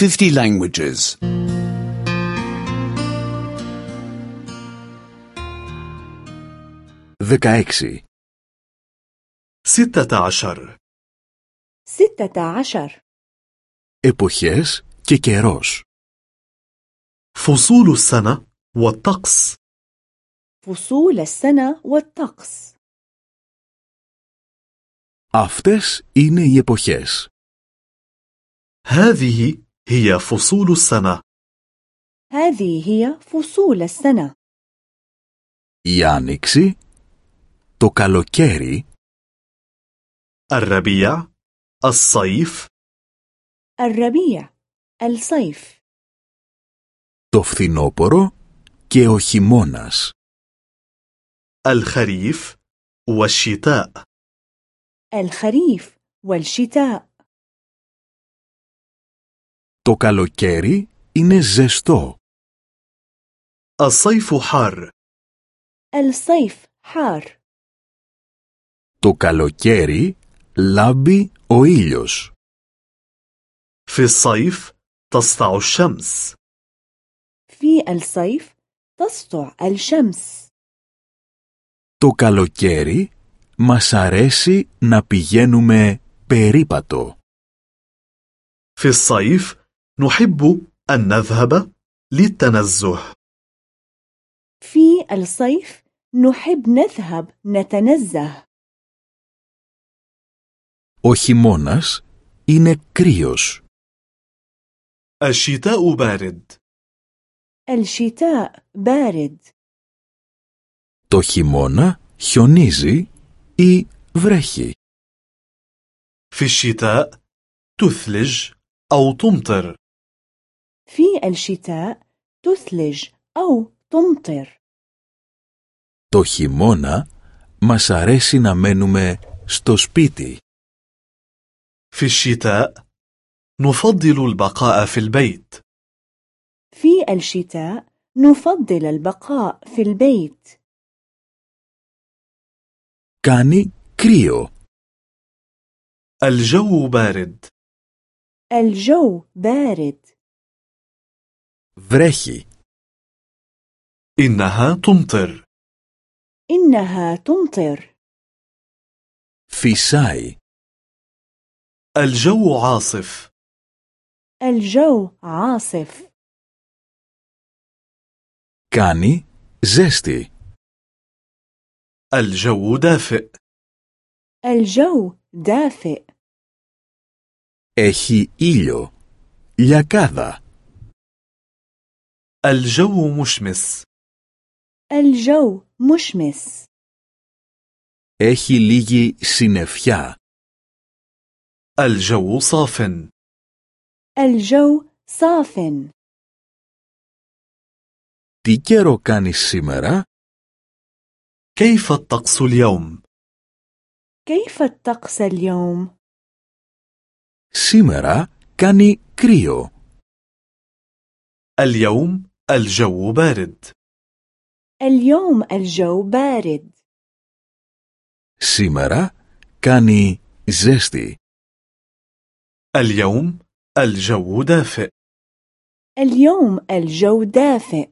50 languages. 16. ستة عشر ستة عشر Εποχές και καιρός. فصول السنة والطقس فصول السنة والطقس Αυτές είναι οι εποχές. هذه هي فصول السنة هذه هي فصول السنة Η άνοιξη, το καλοκαίρι, الربيع الصيف الربيع الصيف το φθινόπωρο και ο χειμώνας. الخريف والشتاء الخريف والشتاء Το καλοκαίρι είναι ζεστό. الصيف حار الصيف حار Το καλοκαίρι λάμπει ο ήλιος. في الصيف تسطع الشمس في الصيف تسطع الشمس Το καλοκαίρι μας αρέσει να πηγαίνουμε περίπατο. في الصيف نحب أن نذهب للتنزه في الصيف نحب نذهب نتنزه Ο χειμώνας είναι κρύος. الشتاء بارد الشتاء بارد Το χειμώνα χιονίζει ή βρέχει. في الشتاء تثلج أو تمطر في الشتاء تثلج أو تمطر Το χειμώνα μας αρέσει να μένουμε στο σπίτι. في الشتاء نفضل البقاء في البيت في الشتاء نفضل البقاء في البيت Κάνει κρύο. الجو بارد الجو بارد Βρέχει. إنها تمطر إنها تمطر Φυσάει. الجو عاصف الجو عاصف Κάνει ζέστη. الجو دافئ الجو دافئ Έχει ήλιο. Λιακάδα. الجو مشمس الجو مشمس Έχει λίγη συννεφιά. الجو صاف الجو صاف Τι καιρό κάνει σήμερα? كيف الطقس اليوم؟ كيف الطقس اليوم؟ Σήμερα κάνει κρύο. اليوم الجو بارد. اليوم الجو بارد. سيمرا كاني زيستي اليوم الجو دافئ. اليوم الجو دافئ.